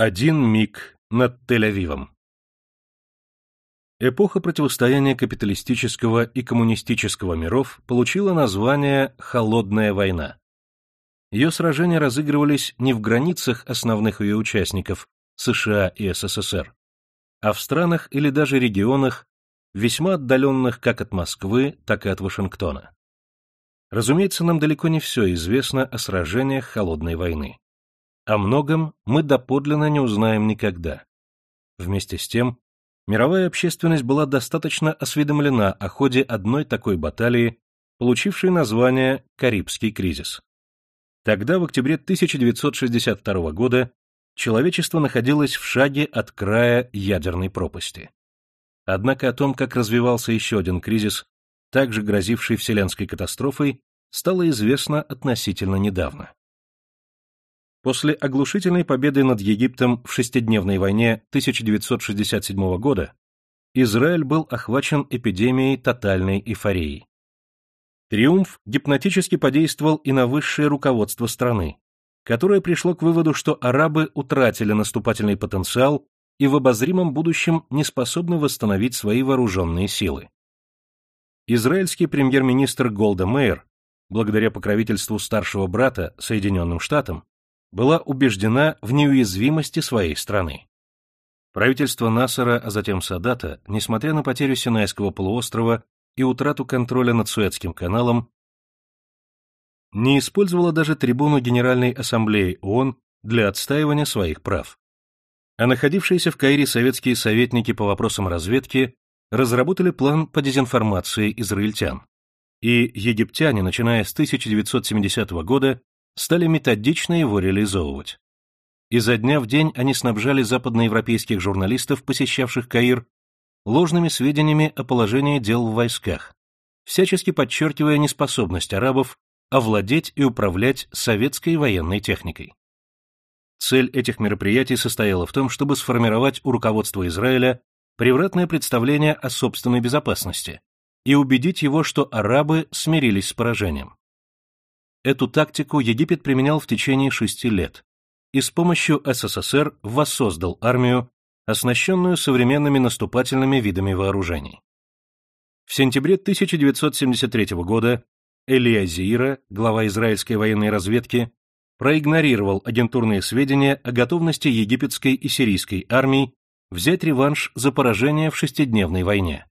Один миг над Тель-Авивом. Эпоха противостояния капиталистического и коммунистического миров получила название «Холодная война». Ее сражения разыгрывались не в границах основных ее участников США и СССР, а в странах или даже регионах, весьма отдаленных как от Москвы, так и от Вашингтона. Разумеется, нам далеко не все известно о сражениях Холодной войны. О многом мы доподлинно не узнаем никогда. Вместе с тем, мировая общественность была достаточно осведомлена о ходе одной такой баталии, получившей название «Карибский кризис». Тогда, в октябре 1962 года, человечество находилось в шаге от края ядерной пропасти. Однако о том, как развивался еще один кризис, также грозивший вселенской катастрофой, стало известно относительно недавно. После оглушительной победы над Египтом в шестидневной войне 1967 года Израиль был охвачен эпидемией тотальной эйфории. Триумф гипнотически подействовал и на высшее руководство страны, которое пришло к выводу, что арабы утратили наступательный потенциал и в обозримом будущем не способны восстановить свои вооруженные силы. Израильский премьер-министр Голда Мейер, благодаря покровительству старшего брата Соединенным Штатам, была убеждена в неуязвимости своей страны. Правительство Насара, а затем Садата, несмотря на потерю Синайского полуострова и утрату контроля над Суэцким каналом, не использовало даже трибуну Генеральной Ассамблеи ООН для отстаивания своих прав. А находившиеся в Каире советские советники по вопросам разведки разработали план по дезинформации израильтян. И египтяне, начиная с 1970 года, стали методично его реализовывать. Изо дня в день они снабжали западноевропейских журналистов, посещавших Каир, ложными сведениями о положении дел в войсках, всячески подчеркивая неспособность арабов овладеть и управлять советской военной техникой. Цель этих мероприятий состояла в том, чтобы сформировать у руководства Израиля превратное представление о собственной безопасности и убедить его, что арабы смирились с поражением. Эту тактику Египет применял в течение шести лет и с помощью СССР воссоздал армию, оснащенную современными наступательными видами вооружений. В сентябре 1973 года Элия Зиира, глава израильской военной разведки, проигнорировал агентурные сведения о готовности египетской и сирийской армий взять реванш за поражение в шестидневной войне.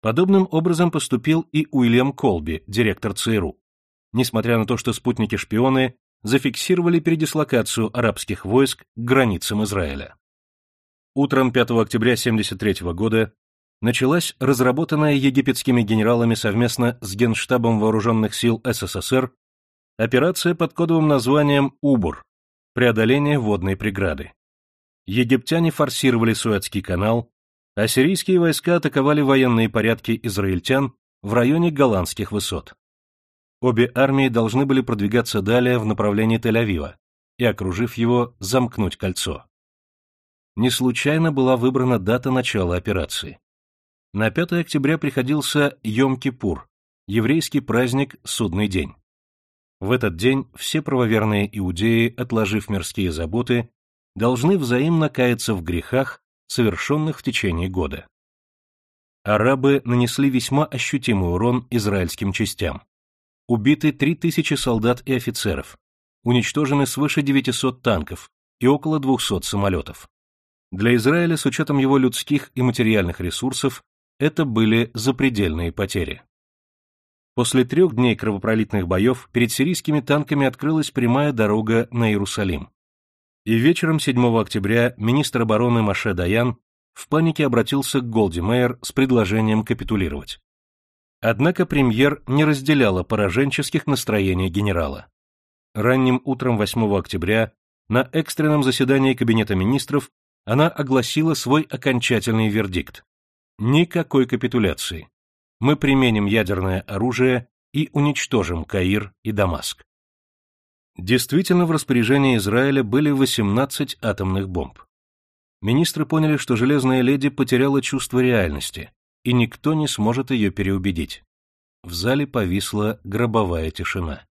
Подобным образом поступил и Уильям Колби, директор ЦРУ несмотря на то, что спутники-шпионы зафиксировали передислокацию арабских войск к границам Израиля. Утром 5 октября 1973 года началась разработанная египетскими генералами совместно с Генштабом Вооруженных сил СССР операция под кодовым названием «Убур» — преодоление водной преграды. Египтяне форсировали Суэцкий канал, а сирийские войска атаковали военные порядки израильтян в районе голландских высот. Обе армии должны были продвигаться далее в направлении Тель-Авива и, окружив его, замкнуть кольцо. Не случайно была выбрана дата начала операции. На 5 октября приходился Йом-Кипур, еврейский праздник «Судный день». В этот день все правоверные иудеи, отложив мирские заботы, должны взаимно каяться в грехах, совершенных в течение года. Арабы нанесли весьма ощутимый урон израильским частям. Убиты 3000 солдат и офицеров, уничтожены свыше 900 танков и около 200 самолетов. Для Израиля с учетом его людских и материальных ресурсов это были запредельные потери. После трех дней кровопролитных боев перед сирийскими танками открылась прямая дорога на Иерусалим. И вечером 7 октября министр обороны Маше Даян в панике обратился к Голди Мейер с предложением капитулировать. Однако премьер не разделяла пораженческих настроений генерала. Ранним утром 8 октября на экстренном заседании Кабинета министров она огласила свой окончательный вердикт. Никакой капитуляции. Мы применим ядерное оружие и уничтожим Каир и Дамаск. Действительно, в распоряжении Израиля были 18 атомных бомб. Министры поняли, что Железная Леди потеряла чувство реальности, и никто не сможет ее переубедить. В зале повисла гробовая тишина.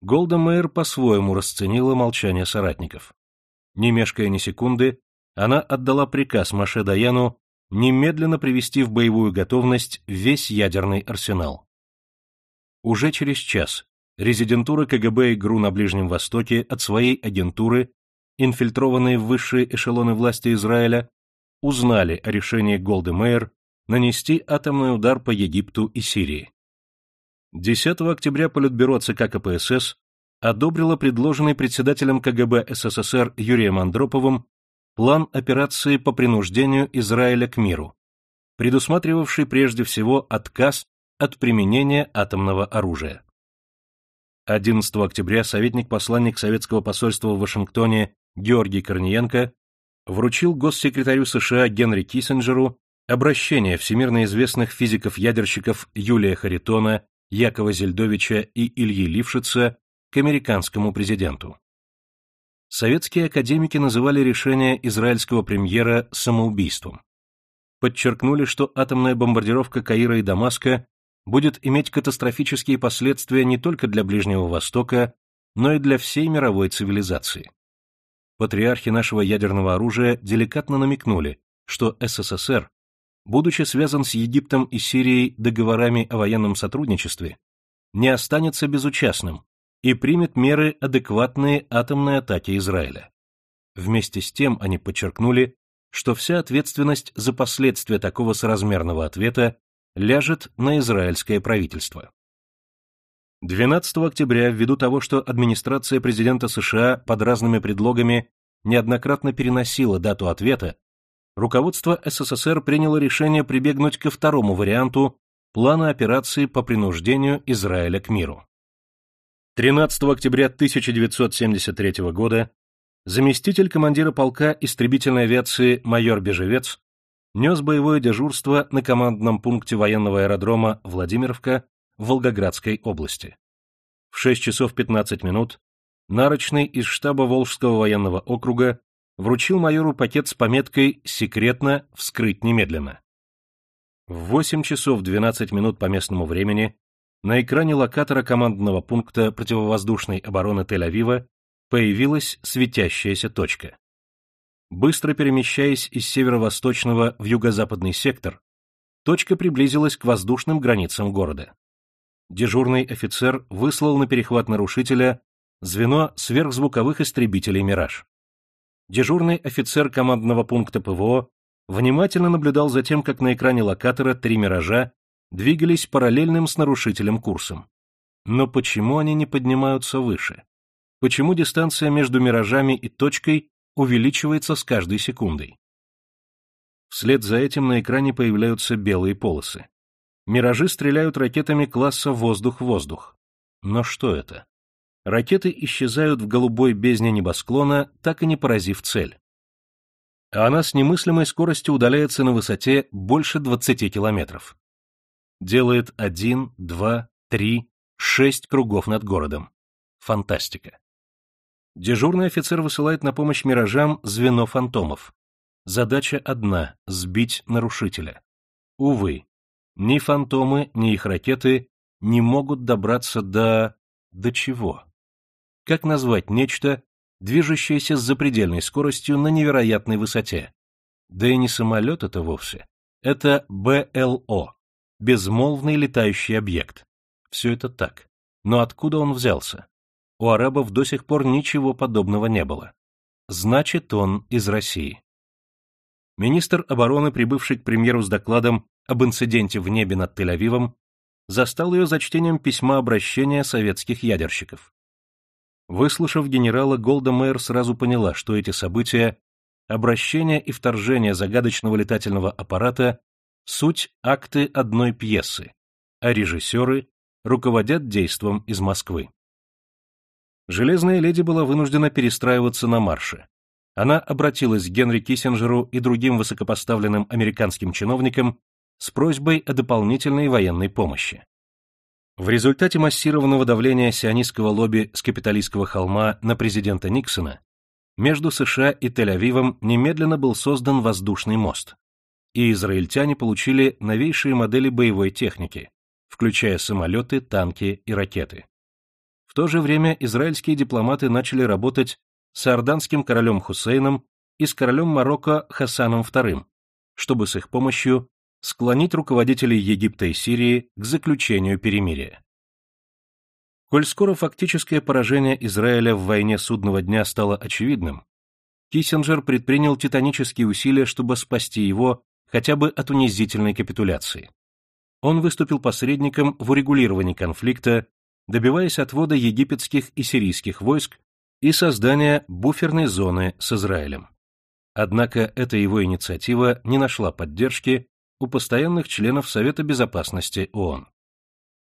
Голда Мэйр по-своему расценила молчание соратников. Не мешкая ни секунды, она отдала приказ Маше Даяну немедленно привести в боевую готовность весь ядерный арсенал. Уже через час резидентура КГБ и ГРУ на Ближнем Востоке от своей агентуры, инфильтрованные в высшие эшелоны власти Израиля, узнали о решении Голды Мейер нанести атомный удар по Египту и Сирии. 10 октября Политбюро ЦК КПСС одобрило предложенный председателем КГБ СССР Юрием Андроповым план операции по принуждению Израиля к миру, предусматривавший прежде всего отказ от применения атомного оружия. 11 октября советник-посланник советского посольства в Вашингтоне Георгий Корниенко вручил госсекретарю США Генри Киссинджеру обращение всемирно известных физиков-ядерщиков Юлия Харитона, Якова Зельдовича и Ильи Лившица к американскому президенту. Советские академики называли решение израильского премьера самоубийством. Подчеркнули, что атомная бомбардировка Каира и Дамаска будет иметь катастрофические последствия не только для Ближнего Востока, но и для всей мировой цивилизации. Патриархи нашего ядерного оружия деликатно намекнули, что СССР, будучи связан с Египтом и Сирией договорами о военном сотрудничестве, не останется безучастным и примет меры, адекватные атомной атаке Израиля. Вместе с тем они подчеркнули, что вся ответственность за последствия такого соразмерного ответа ляжет на израильское правительство. 12 октября, ввиду того, что администрация президента США под разными предлогами неоднократно переносила дату ответа, руководство СССР приняло решение прибегнуть ко второму варианту плана операции по принуждению Израиля к миру. 13 октября 1973 года заместитель командира полка истребительной авиации майор Бежевец нес боевое дежурство на командном пункте военного аэродрома Владимировка в Волгоградской области. В 6 часов 15 минут Нарочный из штаба Волжского военного округа вручил майору пакет с пометкой «Секретно, вскрыть немедленно». В 8 часов 12 минут по местному времени на экране локатора командного пункта противовоздушной обороны Тель-Авива появилась светящаяся точка. Быстро перемещаясь из северо-восточного в юго-западный сектор, точка приблизилась к воздушным границам города. Дежурный офицер выслал на перехват нарушителя звено сверхзвуковых истребителей «Мираж». Дежурный офицер командного пункта ПВО внимательно наблюдал за тем, как на экране локатора три «Миража» двигались параллельным с нарушителем курсом. Но почему они не поднимаются выше? Почему дистанция между «Миражами» и точкой увеличивается с каждой секундой. Вслед за этим на экране появляются белые полосы. Миражи стреляют ракетами класса «воздух-воздух». Но что это? Ракеты исчезают в голубой бездне небосклона, так и не поразив цель. А она с немыслимой скоростью удаляется на высоте больше 20 километров. Делает один, два, три, шесть кругов над городом. Фантастика. Дежурный офицер высылает на помощь миражам звено фантомов. Задача одна — сбить нарушителя. Увы, ни фантомы, ни их ракеты не могут добраться до... до чего? Как назвать нечто, движущееся с запредельной скоростью на невероятной высоте? Да и не самолет это вовсе. Это БЛО — безмолвный летающий объект. Все это так. Но откуда он взялся? У арабов до сих пор ничего подобного не было. Значит, он из России. Министр обороны, прибывший к премьеру с докладом об инциденте в небе над Тель-Авивом, застал ее за чтением письма обращения советских ядерщиков. Выслушав генерала, Голда Мэр сразу поняла, что эти события, обращение и вторжение загадочного летательного аппарата — суть акты одной пьесы, а режиссеры руководят действом из Москвы. Железная леди была вынуждена перестраиваться на марше. Она обратилась к Генри Киссинджеру и другим высокопоставленным американским чиновникам с просьбой о дополнительной военной помощи. В результате массированного давления сионистского лобби с капиталистского холма на президента Никсона между США и Тель-Авивом немедленно был создан воздушный мост, и израильтяне получили новейшие модели боевой техники, включая самолеты, танки и ракеты. В то же время израильские дипломаты начали работать с иорданским королем Хусейном и с королем Марокко Хасаном II, чтобы с их помощью склонить руководителей Египта и Сирии к заключению перемирия. Коль скоро фактическое поражение Израиля в войне судного дня стало очевидным, Киссинджер предпринял титанические усилия, чтобы спасти его хотя бы от унизительной капитуляции. Он выступил посредником в урегулировании конфликта, добиваясь отвода египетских и сирийских войск и создания буферной зоны с Израилем. Однако эта его инициатива не нашла поддержки у постоянных членов Совета Безопасности ООН.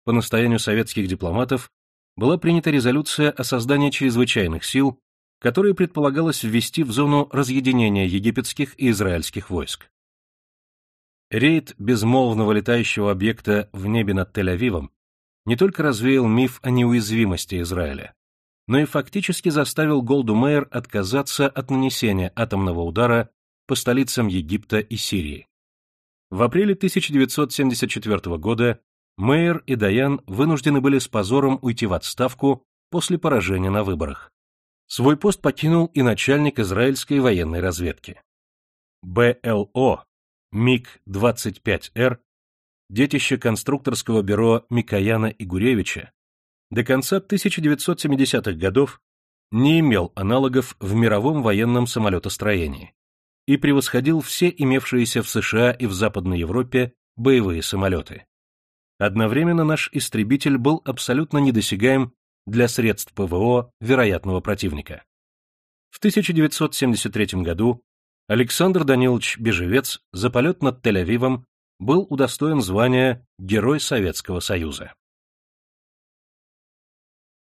По настоянию советских дипломатов была принята резолюция о создании чрезвычайных сил, которые предполагалось ввести в зону разъединения египетских и израильских войск. Рейд безмолвного летающего объекта в небе над Тель-Авивом не только развеял миф о неуязвимости Израиля, но и фактически заставил Голду Мейер отказаться от нанесения атомного удара по столицам Египта и Сирии. В апреле 1974 года Мейер и Даян вынуждены были с позором уйти в отставку после поражения на выборах. Свой пост покинул и начальник израильской военной разведки. БЛО МиГ-25Р, детище конструкторского бюро Микояна и Гуревича, до конца 1970-х годов не имел аналогов в мировом военном самолетостроении и превосходил все имевшиеся в США и в Западной Европе боевые самолеты. Одновременно наш истребитель был абсолютно недосягаем для средств ПВО вероятного противника. В 1973 году Александр Данилович Бежевец за полет над Тель-Авивом был удостоен звания Герой Советского Союза.